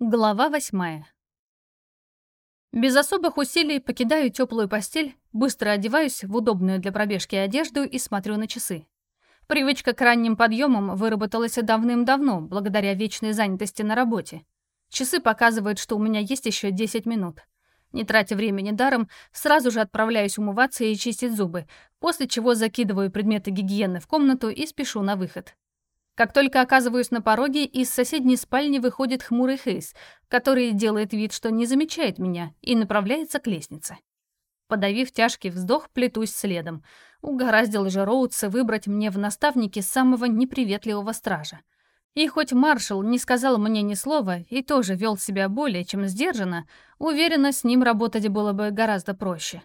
Глава восьмая. Без особых усилий покидаю теплую постель, быстро одеваюсь в удобную для пробежки одежду и смотрю на часы. Привычка к ранним подъемам выработалась давным-давно, благодаря вечной занятости на работе. Часы показывают, что у меня есть еще 10 минут. Не тратя времени даром, сразу же отправляюсь умываться и чистить зубы, после чего закидываю предметы гигиены в комнату и спешу на выход. Как только оказываюсь на пороге, из соседней спальни выходит хмурый Хейс, который делает вид, что не замечает меня, и направляется к лестнице. Подавив тяжкий вздох, плетусь следом. Угораздило же Роудса выбрать мне в наставнике самого неприветливого стража. И хоть маршал не сказал мне ни слова и тоже вел себя более чем сдержанно, уверена, с ним работать было бы гораздо проще.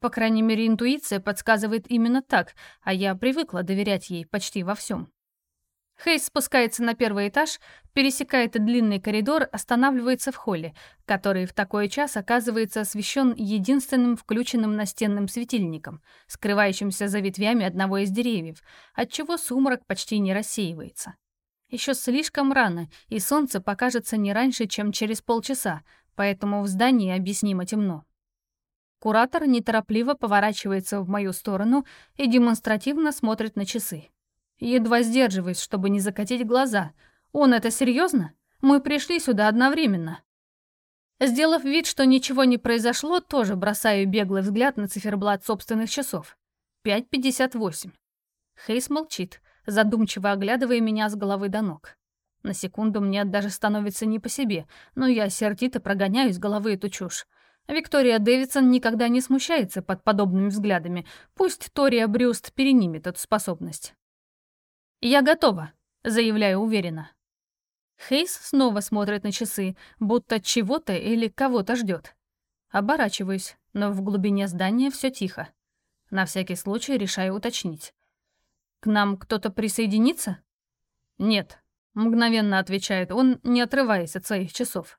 По крайней мере, интуиция подсказывает именно так, а я привыкла доверять ей почти во всем. Хейс спускается на первый этаж, пересекает длинный коридор, останавливается в холле, который в такой час оказывается освещен единственным включенным настенным светильником, скрывающимся за ветвями одного из деревьев, отчего сумрак почти не рассеивается. Еще слишком рано, и солнце покажется не раньше, чем через полчаса, поэтому в здании объяснимо темно. Куратор неторопливо поворачивается в мою сторону и демонстративно смотрит на часы. Едва сдерживаюсь, чтобы не закатить глаза. Он это серьезно? Мы пришли сюда одновременно. Сделав вид, что ничего не произошло, тоже бросаю беглый взгляд на циферблат собственных часов. 5.58. Хейс молчит, задумчиво оглядывая меня с головы до ног. На секунду мне даже становится не по себе, но я сердито прогоняю из головы эту чушь. Виктория Дэвидсон никогда не смущается под подобными взглядами. Пусть Тория Брюст перенимет эту способность. «Я готова», — заявляю уверенно. Хейс снова смотрит на часы, будто чего-то или кого-то ждет. Оборачиваюсь, но в глубине здания все тихо. На всякий случай решаю уточнить. «К нам кто-то присоединится?» «Нет», — мгновенно отвечает он, не отрываясь от своих часов.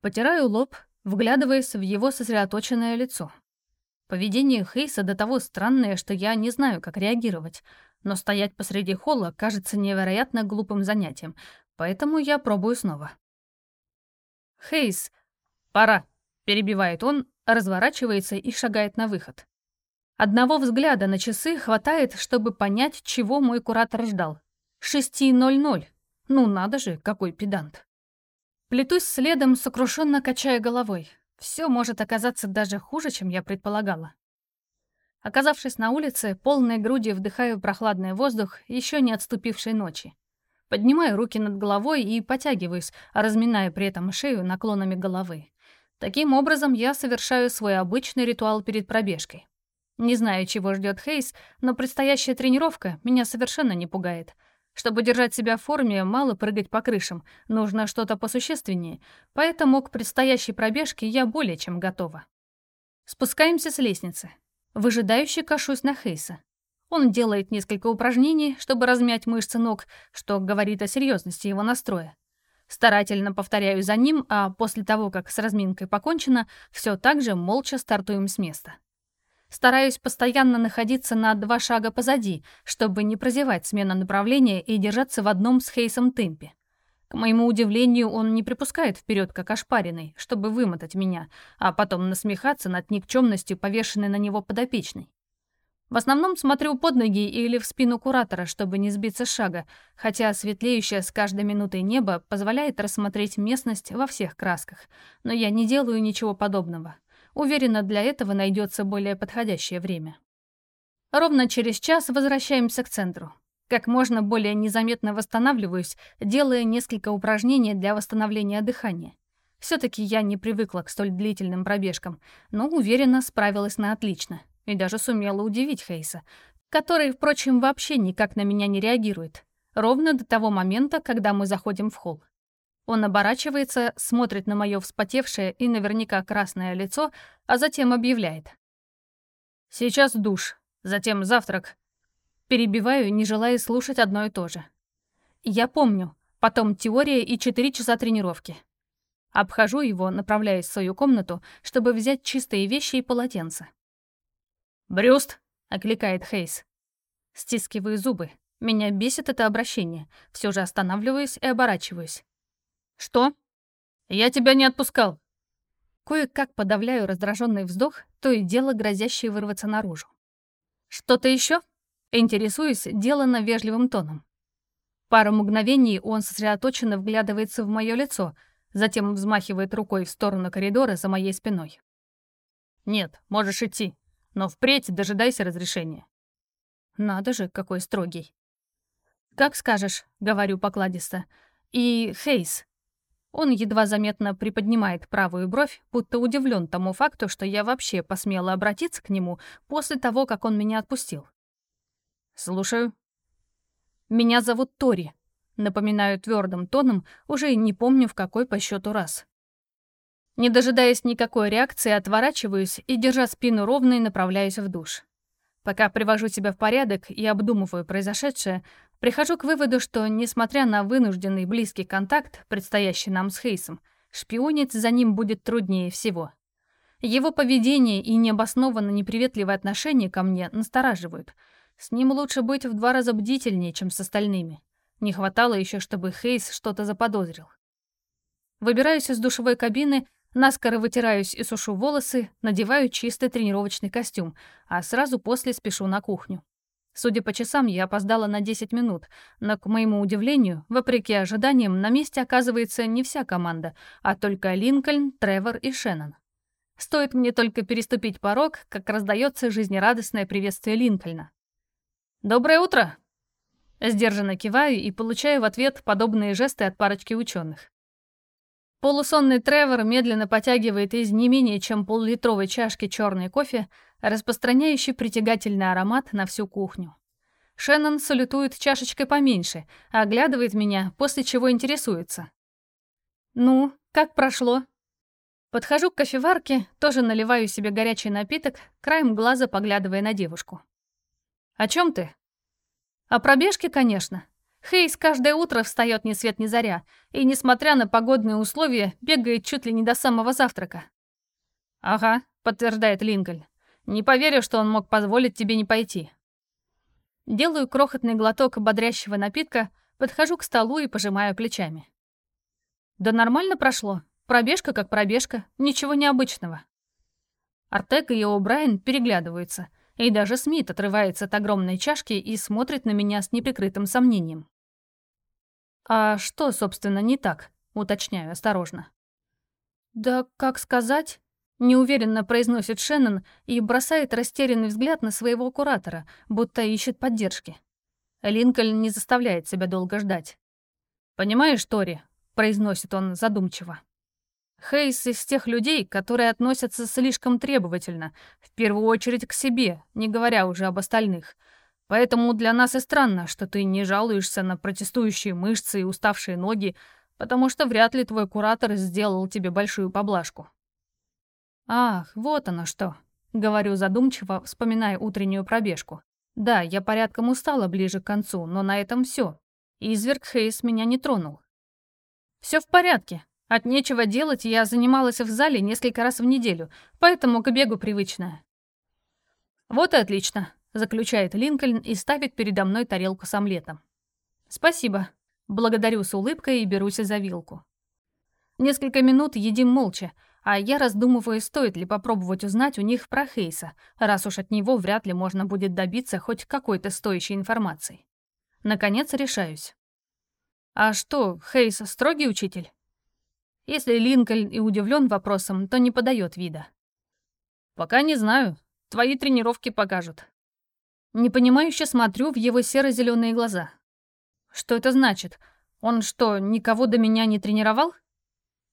Потираю лоб, вглядываясь в его сосредоточенное лицо. Поведение Хейса до того странное, что я не знаю, как реагировать но стоять посреди холла кажется невероятно глупым занятием, поэтому я пробую снова. «Хейс, пора», — перебивает он, разворачивается и шагает на выход. Одного взгляда на часы хватает, чтобы понять, чего мой куратор ждал. Шести ноль ноль. Ну надо же, какой педант. Плетусь следом, сокрушенно качая головой. Все может оказаться даже хуже, чем я предполагала. Оказавшись на улице, полной грудью вдыхаю прохладный воздух еще не отступившей ночи. Поднимаю руки над головой и потягиваюсь, разминая при этом шею наклонами головы. Таким образом, я совершаю свой обычный ритуал перед пробежкой. Не знаю, чего ждет Хейс, но предстоящая тренировка меня совершенно не пугает. Чтобы держать себя в форме, мало прыгать по крышам, нужно что-то посущественнее, поэтому к предстоящей пробежке я более чем готова. Спускаемся с лестницы. Выжидающе кашусь на Хейса. Он делает несколько упражнений, чтобы размять мышцы ног, что говорит о серьезности его настроя. Старательно повторяю за ним, а после того, как с разминкой покончено, все так же молча стартуем с места. Стараюсь постоянно находиться на два шага позади, чтобы не прозевать смену направления и держаться в одном с Хейсом темпе. К моему удивлению, он не припускает вперед как ошпаренный, чтобы вымотать меня, а потом насмехаться над никчемностью, повешенной на него подопечной. В основном смотрю под ноги или в спину куратора, чтобы не сбиться с шага, хотя светлеющее с каждой минутой небо позволяет рассмотреть местность во всех красках. Но я не делаю ничего подобного. Уверена, для этого найдется более подходящее время. Ровно через час возвращаемся к центру. Как можно более незаметно восстанавливаюсь, делая несколько упражнений для восстановления дыхания. Все-таки я не привыкла к столь длительным пробежкам, но уверенно справилась на отлично и даже сумела удивить Хейса, который, впрочем, вообще никак на меня не реагирует, ровно до того момента, когда мы заходим в холл. Он оборачивается, смотрит на мое вспотевшее и наверняка красное лицо, а затем объявляет. «Сейчас душ, затем завтрак, Перебиваю, не желая слушать одно и то же. Я помню. Потом теория и четыре часа тренировки. Обхожу его, направляясь в свою комнату, чтобы взять чистые вещи и полотенце. «Брюст!» — окликает Хейс. Стискиваю зубы. Меня бесит это обращение. Все же останавливаюсь и оборачиваюсь. «Что?» «Я тебя не отпускал». Кое-как подавляю раздраженный вздох, то и дело грозящее вырваться наружу. «Что-то еще?» Интересуюсь, делано вежливым тоном. Пару мгновений он сосредоточенно вглядывается в мое лицо, затем взмахивает рукой в сторону коридора за моей спиной. «Нет, можешь идти, но впредь дожидайся разрешения». Надо же, какой строгий. «Как скажешь», — говорю покладисто. «И Хейс». Он едва заметно приподнимает правую бровь, будто удивлен тому факту, что я вообще посмела обратиться к нему после того, как он меня отпустил. «Слушаю». «Меня зовут Тори», — напоминаю твердым тоном, уже не помню в какой по счету раз. Не дожидаясь никакой реакции, отворачиваюсь и, держа спину ровной, направляюсь в душ. Пока привожу себя в порядок и обдумываю произошедшее, прихожу к выводу, что, несмотря на вынужденный близкий контакт, предстоящий нам с Хейсом, шпионить за ним будет труднее всего. Его поведение и необоснованно неприветливое отношение ко мне настораживают. С ним лучше быть в два раза бдительнее, чем с остальными. Не хватало еще, чтобы Хейс что-то заподозрил. Выбираюсь из душевой кабины, Наскоро вытираюсь и сушу волосы, надеваю чистый тренировочный костюм, а сразу после спешу на кухню. Судя по часам, я опоздала на 10 минут, но, к моему удивлению, вопреки ожиданиям, на месте оказывается не вся команда, а только Линкольн, Тревор и Шеннон. Стоит мне только переступить порог, как раздается жизнерадостное приветствие Линкольна. «Доброе утро!» Сдержанно киваю и получаю в ответ подобные жесты от парочки ученых. Полусонный Тревор медленно потягивает из не менее чем поллитровой чашки черный кофе, распространяющий притягательный аромат на всю кухню. Шеннон салютует чашечкой поменьше, оглядывает меня, после чего интересуется. «Ну, как прошло?» Подхожу к кофеварке, тоже наливаю себе горячий напиток, краем глаза поглядывая на девушку. «О чем ты?» «О пробежке, конечно. Хейс каждое утро встает ни свет ни заря, и, несмотря на погодные условия, бегает чуть ли не до самого завтрака. «Ага», — подтверждает Линкольн. «Не поверю, что он мог позволить тебе не пойти». Делаю крохотный глоток бодрящего напитка, подхожу к столу и пожимаю плечами. «Да нормально прошло. Пробежка как пробежка, ничего необычного». Артек и О'Брайен переглядываются — и даже Смит отрывается от огромной чашки и смотрит на меня с неприкрытым сомнением. «А что, собственно, не так?» — уточняю осторожно. «Да как сказать?» — неуверенно произносит Шеннон и бросает растерянный взгляд на своего куратора, будто ищет поддержки. Линкольн не заставляет себя долго ждать. «Понимаешь, Тори?» — произносит он задумчиво. Хейс из тех людей, которые относятся слишком требовательно, в первую очередь к себе, не говоря уже об остальных. Поэтому для нас и странно, что ты не жалуешься на протестующие мышцы и уставшие ноги, потому что вряд ли твой куратор сделал тебе большую поблажку. Ах, вот оно что, говорю задумчиво, вспоминая утреннюю пробежку. Да, я порядком устала ближе к концу, но на этом все. Изверг Хейс меня не тронул. Все в порядке, от нечего делать я занималась в зале несколько раз в неделю, поэтому к бегу привычная. «Вот и отлично», — заключает Линкольн и ставит передо мной тарелку с омлетом. «Спасибо». Благодарю с улыбкой и берусь за вилку. Несколько минут едим молча, а я раздумываю, стоит ли попробовать узнать у них про Хейса, раз уж от него вряд ли можно будет добиться хоть какой-то стоящей информации. Наконец решаюсь. «А что, Хейс строгий учитель?» Если Линкольн и удивлен вопросом, то не подает вида. «Пока не знаю. Твои тренировки покажут». Непонимающе смотрю в его серо-зеленые глаза. «Что это значит? Он что, никого до меня не тренировал?»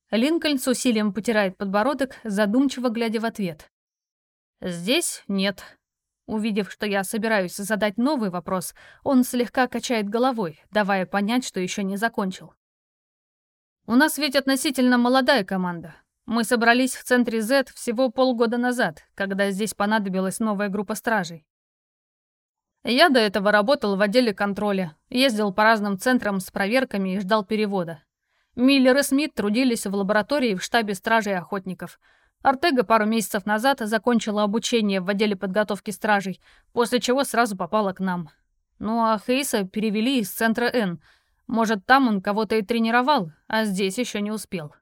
Линкольн с усилием потирает подбородок, задумчиво глядя в ответ. «Здесь нет». Увидев, что я собираюсь задать новый вопрос, он слегка качает головой, давая понять, что еще не закончил. У нас ведь относительно молодая команда. Мы собрались в центре Z всего полгода назад, когда здесь понадобилась новая группа стражей. Я до этого работал в отделе контроля, ездил по разным центрам с проверками и ждал перевода. Миллер и Смит трудились в лаборатории в штабе стражей охотников. Артега пару месяцев назад закончила обучение в отделе подготовки стражей, после чего сразу попала к нам. Ну а Хейса перевели из центра Н — может, там он кого-то и тренировал, а здесь еще не успел.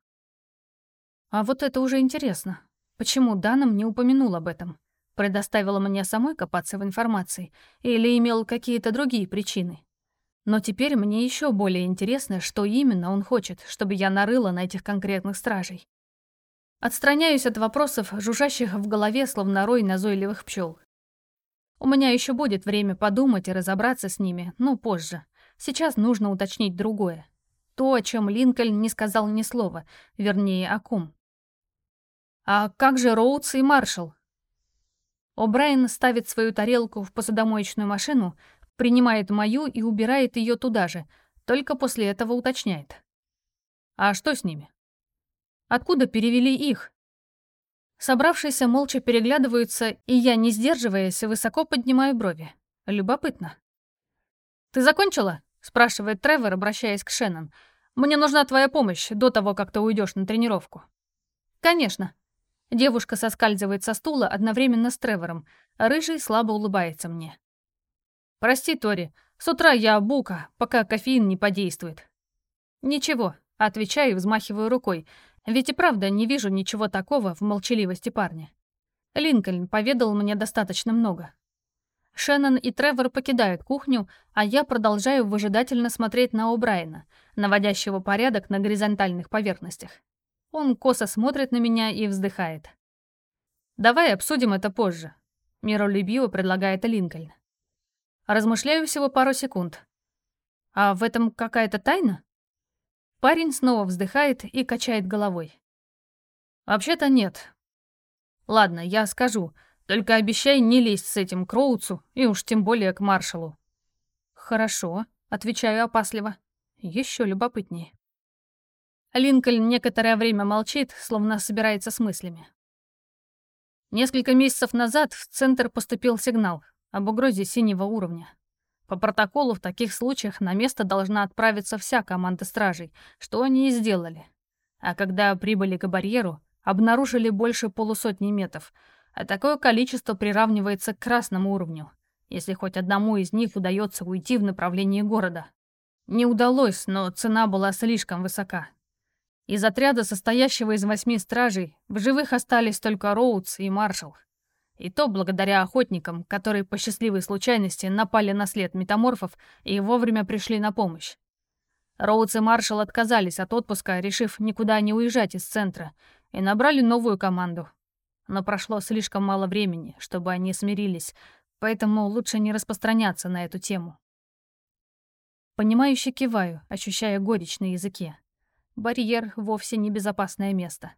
А вот это уже интересно. Почему Даном не упомянул об этом? Предоставила мне самой копаться в информации или имел какие-то другие причины? Но теперь мне еще более интересно, что именно он хочет, чтобы я нарыла на этих конкретных стражей. Отстраняюсь от вопросов, жужжащих в голове, словно рой назойливых пчел. У меня еще будет время подумать и разобраться с ними, но позже. Сейчас нужно уточнить другое. То, о чем Линкольн не сказал ни слова, вернее, о ком. «А как же Роудс и Маршалл?» О'Брайен ставит свою тарелку в посудомоечную машину, принимает мою и убирает ее туда же, только после этого уточняет. «А что с ними?» «Откуда перевели их?» Собравшиеся молча переглядываются, и я, не сдерживаясь, высоко поднимаю брови. Любопытно. «Ты закончила?» — спрашивает Тревор, обращаясь к Шеннон. «Мне нужна твоя помощь до того, как ты уйдешь на тренировку». «Конечно». Девушка соскальзывает со стула одновременно с Тревором, а рыжий слабо улыбается мне. «Прости, Тори, с утра я бука, пока кофеин не подействует». «Ничего», — отвечаю и взмахиваю рукой, ведь и правда не вижу ничего такого в молчаливости парня. Линкольн поведал мне достаточно много. Шеннон и Тревор покидают кухню, а я продолжаю выжидательно смотреть на О'Брайена, наводящего порядок на горизонтальных поверхностях. Он косо смотрит на меня и вздыхает. «Давай обсудим это позже», — миролюбиво предлагает Линкольн. Размышляю всего пару секунд. «А в этом какая-то тайна?» Парень снова вздыхает и качает головой. «Вообще-то нет. Ладно, я скажу, только обещай не лезть с этим к Роуцу и уж тем более к маршалу». «Хорошо», — отвечаю опасливо. Еще любопытнее. Линкольн некоторое время молчит, словно собирается с мыслями. Несколько месяцев назад в центр поступил сигнал об угрозе синего уровня. По протоколу в таких случаях на место должна отправиться вся команда стражей, что они и сделали. А когда прибыли к барьеру, обнаружили больше полусотни метов, а такое количество приравнивается к красному уровню, если хоть одному из них удается уйти в направлении города. Не удалось, но цена была слишком высока. Из отряда, состоящего из восьми стражей, в живых остались только Роудс и Маршалл. И то благодаря охотникам, которые по счастливой случайности напали на след метаморфов и вовремя пришли на помощь. Роудс и Маршалл отказались от отпуска, решив никуда не уезжать из центра, и набрали новую команду. Но прошло слишком мало времени, чтобы они смирились, поэтому лучше не распространяться на эту тему. Понимающе киваю, ощущая горечь на языке. Барьер вовсе не безопасное место.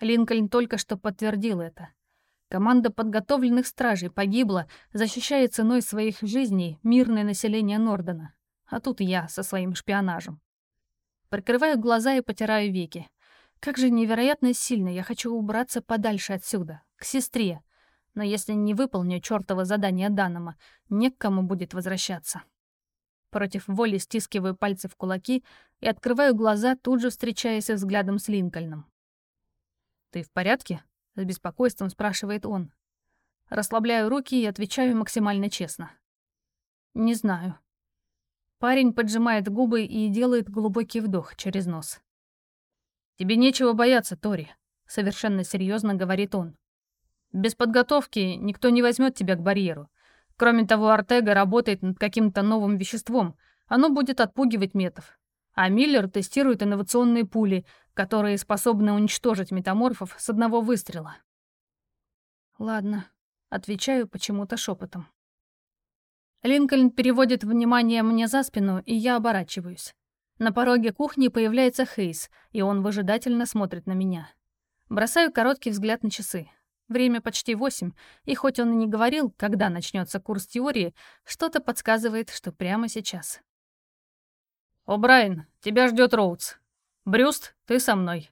Линкольн только что подтвердил это. Команда подготовленных стражей погибла, защищая ценой своих жизней мирное население Нордена. А тут я со своим шпионажем. Прикрываю глаза и потираю веки. Как же невероятно сильно я хочу убраться подальше отсюда, к сестре. Но если не выполню чёртово задание Данома, не к кому будет возвращаться. Против воли стискиваю пальцы в кулаки и открываю глаза, тут же встречаясь взглядом с Линкольном. «Ты в порядке?» С беспокойством спрашивает он. Расслабляю руки и отвечаю максимально честно. Не знаю. Парень поджимает губы и делает глубокий вдох через нос. «Тебе нечего бояться, Тори», — совершенно серьезно говорит он. «Без подготовки никто не возьмет тебя к барьеру. Кроме того, Артега работает над каким-то новым веществом. Оно будет отпугивать метов. А Миллер тестирует инновационные пули, которые способны уничтожить метаморфов с одного выстрела. Ладно, отвечаю почему-то шепотом. Линкольн переводит внимание мне за спину, и я оборачиваюсь. На пороге кухни появляется Хейс, и он выжидательно смотрит на меня. Бросаю короткий взгляд на часы. Время почти восемь, и хоть он и не говорил, когда начнется курс теории, что-то подсказывает, что прямо сейчас. «О, Брайан, тебя ждет Роудс», «Брюст, ты со мной».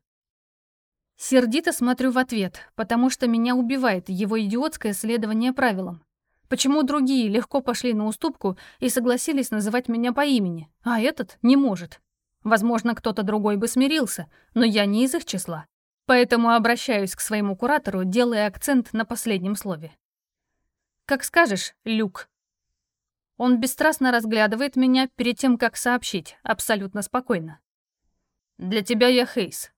Сердито смотрю в ответ, потому что меня убивает его идиотское следование правилам. Почему другие легко пошли на уступку и согласились называть меня по имени, а этот не может? Возможно, кто-то другой бы смирился, но я не из их числа. Поэтому обращаюсь к своему куратору, делая акцент на последнем слове. «Как скажешь, Люк». Он бесстрастно разглядывает меня перед тем, как сообщить, абсолютно спокойно. Для тебя я Хейс.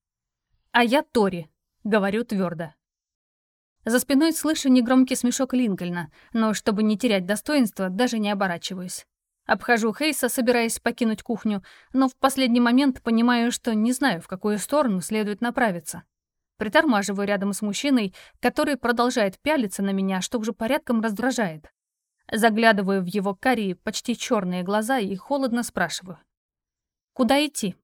А я Тори, Говорю твердо. За спиной слышу негромкий смешок Линкольна, но чтобы не терять достоинства, даже не оборачиваюсь. Обхожу Хейса, собираясь покинуть кухню, но в последний момент понимаю, что не знаю, в какую сторону следует направиться. Притормаживаю рядом с мужчиной, который продолжает пялиться на меня, что уже порядком раздражает. Заглядываю в его карие, почти черные глаза и холодно спрашиваю. «Куда идти?»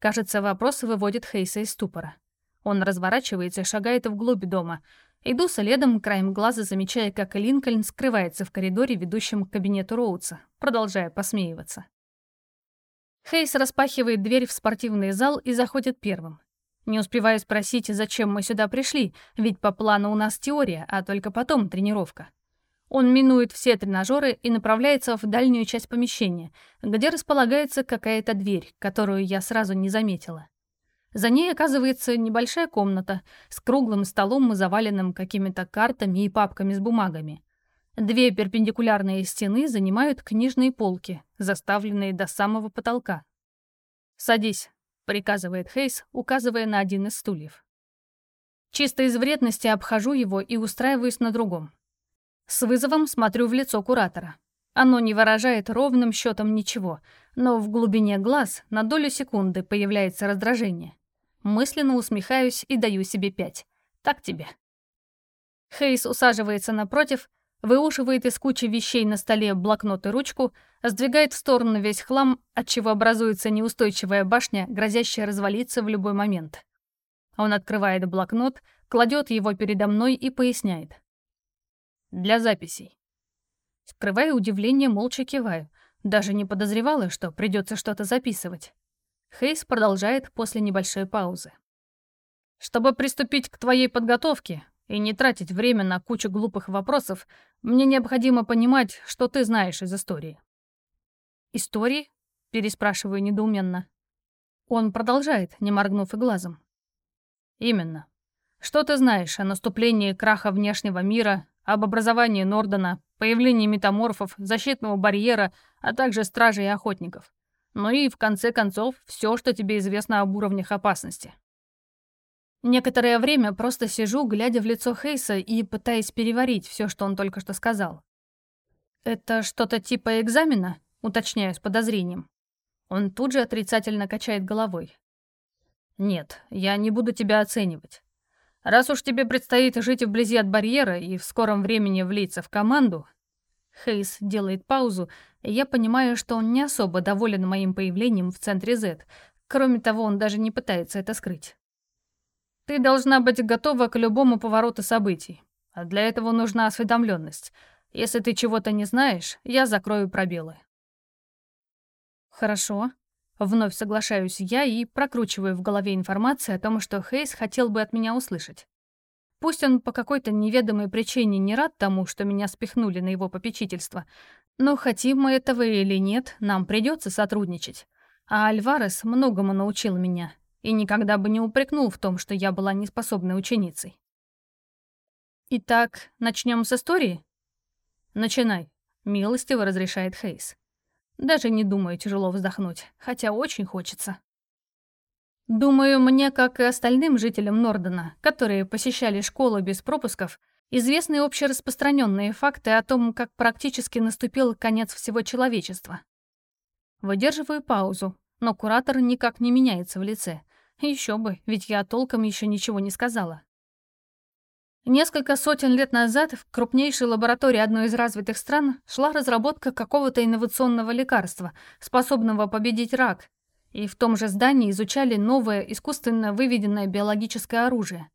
Кажется, вопрос выводит Хейса из ступора. Он разворачивается и шагает вглубь дома. Иду следом, краем глаза замечая, как Линкольн скрывается в коридоре, ведущем к кабинету Роудса, продолжая посмеиваться. Хейс распахивает дверь в спортивный зал и заходит первым. Не успеваю спросить, зачем мы сюда пришли, ведь по плану у нас теория, а только потом тренировка. Он минует все тренажеры и направляется в дальнюю часть помещения, где располагается какая-то дверь, которую я сразу не заметила. За ней оказывается небольшая комната с круглым столом, заваленным какими-то картами и папками с бумагами. Две перпендикулярные стены занимают книжные полки, заставленные до самого потолка. «Садись», — приказывает Хейс, указывая на один из стульев. Чисто из вредности обхожу его и устраиваюсь на другом. С вызовом смотрю в лицо куратора. Оно не выражает ровным счетом ничего, но в глубине глаз на долю секунды появляется раздражение. Мысленно усмехаюсь и даю себе пять. Так тебе. Хейс усаживается напротив, выушивает из кучи вещей на столе блокнот и ручку, сдвигает в сторону весь хлам, отчего образуется неустойчивая башня, грозящая развалиться в любой момент. Он открывает блокнот, кладет его передо мной и поясняет. Для записей. Скрывая удивление, молча киваю. Даже не подозревала, что придется что-то записывать. Хейс продолжает после небольшой паузы. Чтобы приступить к твоей подготовке и не тратить время на кучу глупых вопросов, мне необходимо понимать, что ты знаешь из истории. «Истории?» — переспрашиваю недоуменно. Он продолжает, не моргнув и глазом. «Именно. Что ты знаешь о наступлении краха внешнего мира об образовании Нордена, появлении метаморфов, защитного барьера, а также стражей и охотников. Ну и, в конце концов, все, что тебе известно об уровнях опасности. Некоторое время просто сижу, глядя в лицо Хейса и пытаясь переварить все, что он только что сказал. «Это что-то типа экзамена?» — уточняю с подозрением. Он тут же отрицательно качает головой. «Нет, я не буду тебя оценивать. Раз уж тебе предстоит жить вблизи от барьера и в скором времени влиться в команду...» Хейс делает паузу, и я понимаю, что он не особо доволен моим появлением в центре Z. Кроме того, он даже не пытается это скрыть. «Ты должна быть готова к любому повороту событий, а для этого нужна осведомленность. Если ты чего-то не знаешь, я закрою пробелы». «Хорошо», Вновь соглашаюсь я и прокручиваю в голове информацию о том, что Хейс хотел бы от меня услышать. Пусть он по какой-то неведомой причине не рад тому, что меня спихнули на его попечительство, но хотим мы этого или нет, нам придется сотрудничать. А Альварес многому научил меня и никогда бы не упрекнул в том, что я была неспособной ученицей. Итак, начнем с истории? Начинай, милостиво разрешает Хейс. Даже не думаю тяжело вздохнуть, хотя очень хочется. Думаю, мне, как и остальным жителям Нордена, которые посещали школу без пропусков, известны общераспространенные факты о том, как практически наступил конец всего человечества. Выдерживаю паузу, но куратор никак не меняется в лице. Еще бы, ведь я толком еще ничего не сказала. Несколько сотен лет назад в крупнейшей лаборатории одной из развитых стран шла разработка какого-то инновационного лекарства, способного победить рак, и в том же здании изучали новое искусственно выведенное биологическое оружие.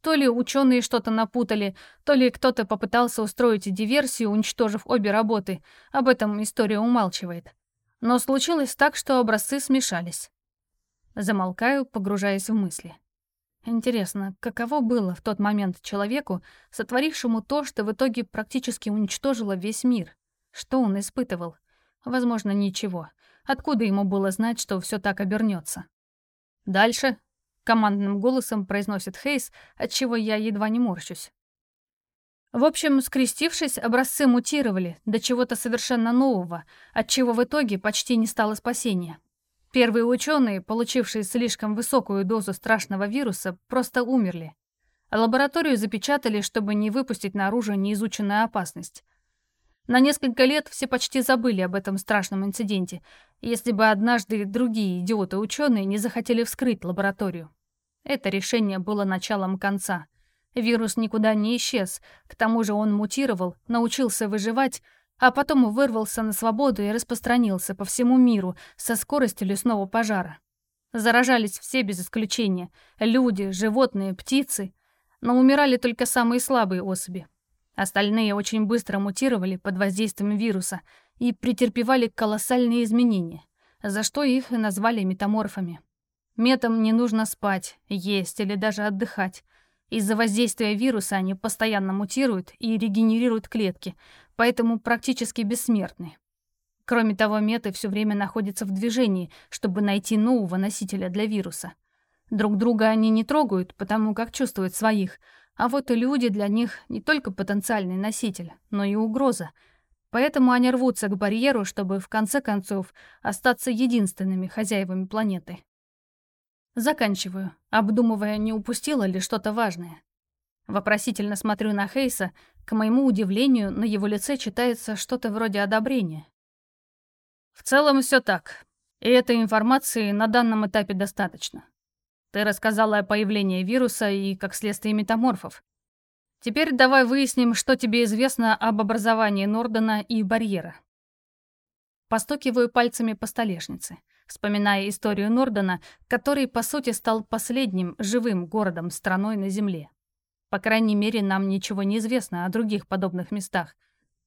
То ли ученые что-то напутали, то ли кто-то попытался устроить диверсию, уничтожив обе работы. Об этом история умалчивает. Но случилось так, что образцы смешались. Замолкаю, погружаясь в мысли. Интересно, каково было в тот момент человеку, сотворившему то, что в итоге практически уничтожило весь мир? Что он испытывал? Возможно, ничего. Откуда ему было знать, что все так обернется? Дальше командным голосом произносит Хейс, от чего я едва не морщусь. В общем, скрестившись, образцы мутировали до чего-то совершенно нового, от чего в итоге почти не стало спасения. Первые ученые, получившие слишком высокую дозу страшного вируса, просто умерли. Лабораторию запечатали, чтобы не выпустить наружу неизученную опасность. На несколько лет все почти забыли об этом страшном инциденте, если бы однажды другие идиоты-ученые не захотели вскрыть лабораторию. Это решение было началом конца. Вирус никуда не исчез, к тому же он мутировал, научился выживать, а потом вырвался на свободу и распространился по всему миру со скоростью лесного пожара. Заражались все без исключения – люди, животные, птицы, но умирали только самые слабые особи. Остальные очень быстро мутировали под воздействием вируса и претерпевали колоссальные изменения, за что их и назвали метаморфами. Метам не нужно спать, есть или даже отдыхать. Из-за воздействия вируса они постоянно мутируют и регенерируют клетки, поэтому практически бессмертны. Кроме того, меты все время находятся в движении, чтобы найти нового носителя для вируса. Друг друга они не трогают, потому как чувствуют своих – а вот и люди для них не только потенциальный носитель, но и угроза. Поэтому они рвутся к барьеру, чтобы в конце концов остаться единственными хозяевами планеты. Заканчиваю, обдумывая, не упустила ли что-то важное. Вопросительно смотрю на Хейса, к моему удивлению, на его лице читается что-то вроде одобрения. В целом все так, и этой информации на данном этапе достаточно. Ты рассказала о появлении вируса и, как следствие, метаморфов. Теперь давай выясним, что тебе известно об образовании Нордена и барьера. Постукиваю пальцами по столешнице, вспоминая историю Нордена, который, по сути, стал последним живым городом-страной на Земле. По крайней мере, нам ничего не известно о других подобных местах.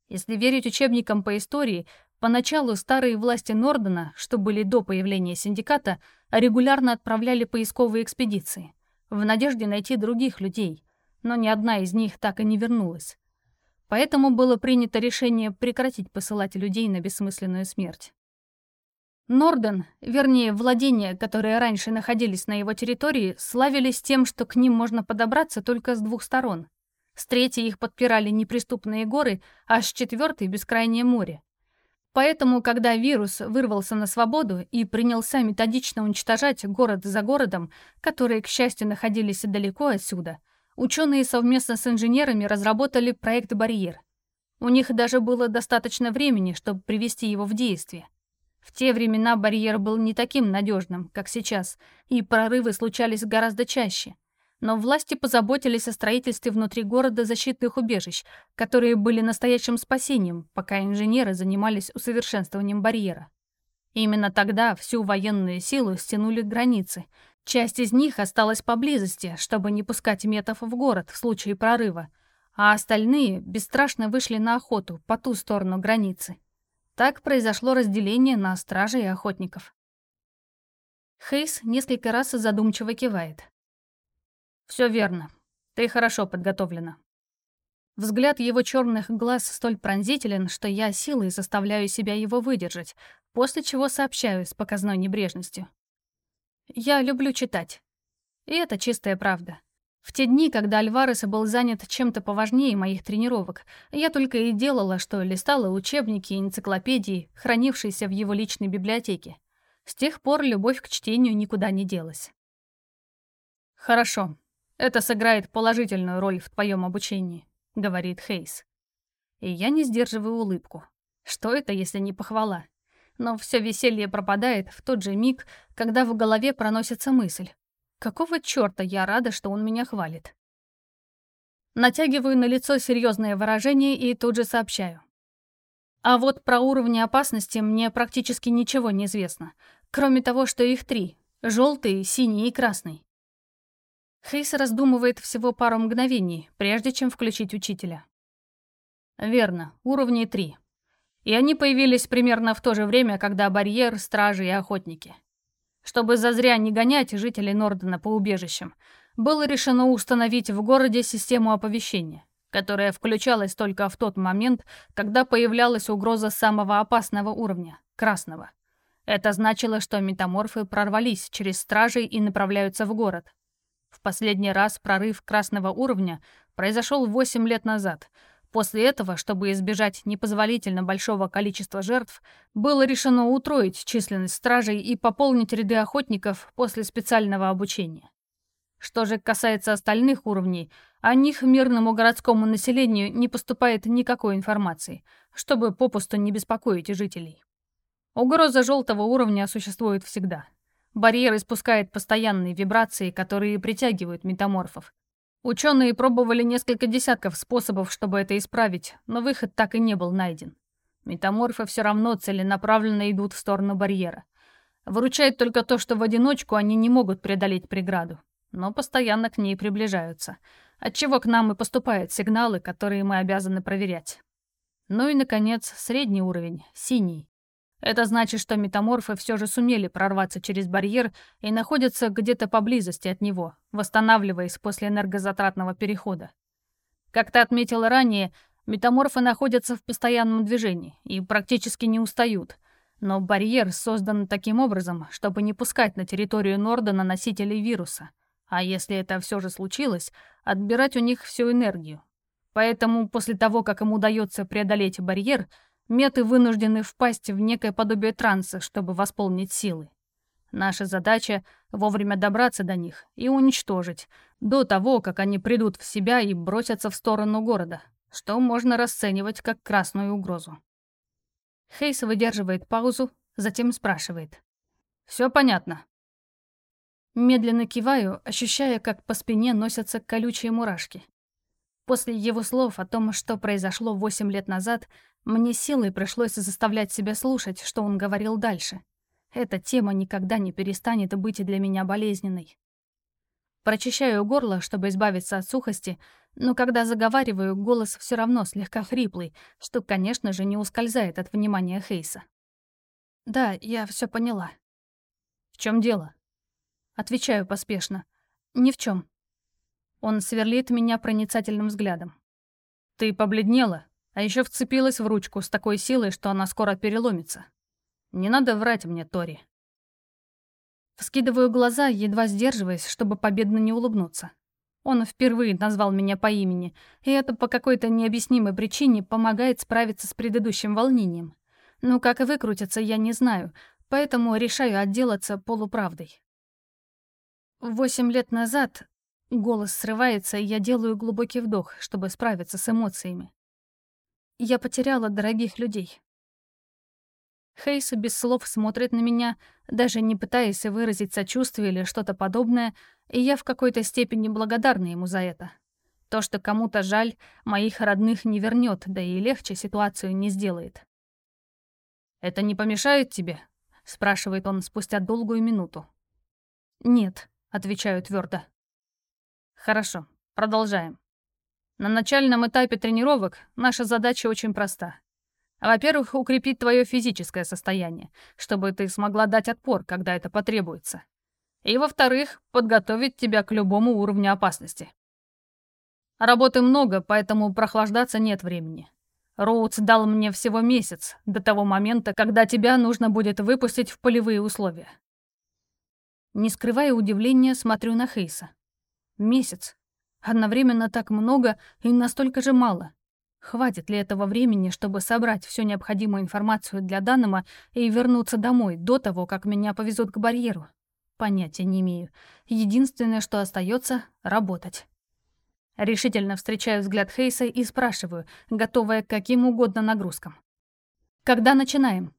Если верить учебникам по истории, Поначалу старые власти Нордена, что были до появления синдиката, регулярно отправляли поисковые экспедиции, в надежде найти других людей, но ни одна из них так и не вернулась. Поэтому было принято решение прекратить посылать людей на бессмысленную смерть. Норден, вернее, владения, которые раньше находились на его территории, славились тем, что к ним можно подобраться только с двух сторон. С третьей их подпирали неприступные горы, а с четвертой — бескрайнее море. Поэтому, когда вирус вырвался на свободу и принялся методично уничтожать город за городом, которые, к счастью, находились далеко отсюда, ученые совместно с инженерами разработали проект «Барьер». У них даже было достаточно времени, чтобы привести его в действие. В те времена барьер был не таким надежным, как сейчас, и прорывы случались гораздо чаще – но власти позаботились о строительстве внутри города защитных убежищ, которые были настоящим спасением, пока инженеры занимались усовершенствованием барьера. Именно тогда всю военную силу стянули к границе. Часть из них осталась поблизости, чтобы не пускать метов в город в случае прорыва, а остальные бесстрашно вышли на охоту по ту сторону границы. Так произошло разделение на стражей и охотников. Хейс несколько раз задумчиво кивает. Все верно. Ты хорошо подготовлена. Взгляд его черных глаз столь пронзителен, что я силой заставляю себя его выдержать, после чего сообщаю с показной небрежностью. Я люблю читать. И это чистая правда. В те дни, когда Альварес был занят чем-то поважнее моих тренировок, я только и делала, что листала учебники и энциклопедии, хранившиеся в его личной библиотеке. С тех пор любовь к чтению никуда не делась. «Хорошо. Это сыграет положительную роль в твоем обучении», — говорит Хейс. И я не сдерживаю улыбку. Что это, если не похвала? Но все веселье пропадает в тот же миг, когда в голове проносится мысль. Какого чёрта я рада, что он меня хвалит? Натягиваю на лицо серьезное выражение и тут же сообщаю. А вот про уровни опасности мне практически ничего не известно, кроме того, что их три — желтый, синий и красный. Хейс раздумывает всего пару мгновений, прежде чем включить учителя. Верно, уровней три. И они появились примерно в то же время, когда барьер, стражи и охотники. Чтобы зазря не гонять жителей Нордена по убежищам, было решено установить в городе систему оповещения, которая включалась только в тот момент, когда появлялась угроза самого опасного уровня — красного. Это значило, что метаморфы прорвались через стражей и направляются в город — в последний раз прорыв красного уровня произошел 8 лет назад, После этого, чтобы избежать непозволительно большого количества жертв, было решено утроить численность стражей и пополнить ряды охотников после специального обучения. Что же касается остальных уровней, о них мирному городскому населению не поступает никакой информации, чтобы попусту не беспокоить жителей. Угроза желтого уровня существует всегда. Барьер испускает постоянные вибрации, которые притягивают метаморфов. Ученые пробовали несколько десятков способов, чтобы это исправить, но выход так и не был найден. Метаморфы все равно целенаправленно идут в сторону барьера. Выручает только то, что в одиночку они не могут преодолеть преграду, но постоянно к ней приближаются, отчего к нам и поступают сигналы, которые мы обязаны проверять. Ну и, наконец, средний уровень, синий. Это значит, что метаморфы все же сумели прорваться через барьер и находятся где-то поблизости от него, восстанавливаясь после энергозатратного перехода. Как ты отметила ранее, метаморфы находятся в постоянном движении и практически не устают, но барьер создан таким образом, чтобы не пускать на территорию Нордена носителей вируса, а если это все же случилось, отбирать у них всю энергию. Поэтому после того, как им удается преодолеть барьер, Меты вынуждены впасть в некое подобие транса, чтобы восполнить силы. Наша задача — вовремя добраться до них и уничтожить, до того, как они придут в себя и бросятся в сторону города, что можно расценивать как красную угрозу. Хейс выдерживает паузу, затем спрашивает. «Все понятно?» Медленно киваю, ощущая, как по спине носятся колючие мурашки. После его слов о том, что произошло восемь лет назад, мне силой пришлось заставлять себя слушать, что он говорил дальше. Эта тема никогда не перестанет быть для меня болезненной. Прочищаю горло, чтобы избавиться от сухости, но когда заговариваю, голос все равно слегка хриплый, что, конечно же, не ускользает от внимания Хейса. «Да, я все поняла». «В чем дело?» Отвечаю поспешно. «Ни в чем. Он сверлит меня проницательным взглядом. «Ты побледнела?» А еще вцепилась в ручку с такой силой, что она скоро переломится. Не надо врать мне, Тори. Вскидываю глаза, едва сдерживаясь, чтобы победно не улыбнуться. Он впервые назвал меня по имени, и это по какой-то необъяснимой причине помогает справиться с предыдущим волнением. Ну, как выкрутиться, я не знаю, поэтому решаю отделаться полуправдой. Восемь лет назад голос срывается, и я делаю глубокий вдох, чтобы справиться с эмоциями. Я потеряла дорогих людей. Хейс без слов смотрит на меня, даже не пытаясь выразить сочувствие или что-то подобное, и я в какой-то степени благодарна ему за это. То, что кому-то жаль, моих родных не вернет, да и легче ситуацию не сделает. «Это не помешает тебе?» — спрашивает он спустя долгую минуту. «Нет», — отвечаю твердо. «Хорошо, продолжаем. На начальном этапе тренировок наша задача очень проста. Во-первых, укрепить твое физическое состояние, чтобы ты смогла дать отпор, когда это потребуется. И во-вторых, подготовить тебя к любому уровню опасности. Работы много, поэтому прохлаждаться нет времени. Роудс дал мне всего месяц до того момента, когда тебя нужно будет выпустить в полевые условия. Не скрывая удивления, смотрю на Хейса. Месяц. Одновременно так много и настолько же мало. Хватит ли этого времени, чтобы собрать всю необходимую информацию для Данома и вернуться домой до того, как меня повезут к барьеру? Понятия не имею. Единственное, что остается — работать. Решительно встречаю взгляд Хейса и спрашиваю, готовая к каким угодно нагрузкам. «Когда начинаем?»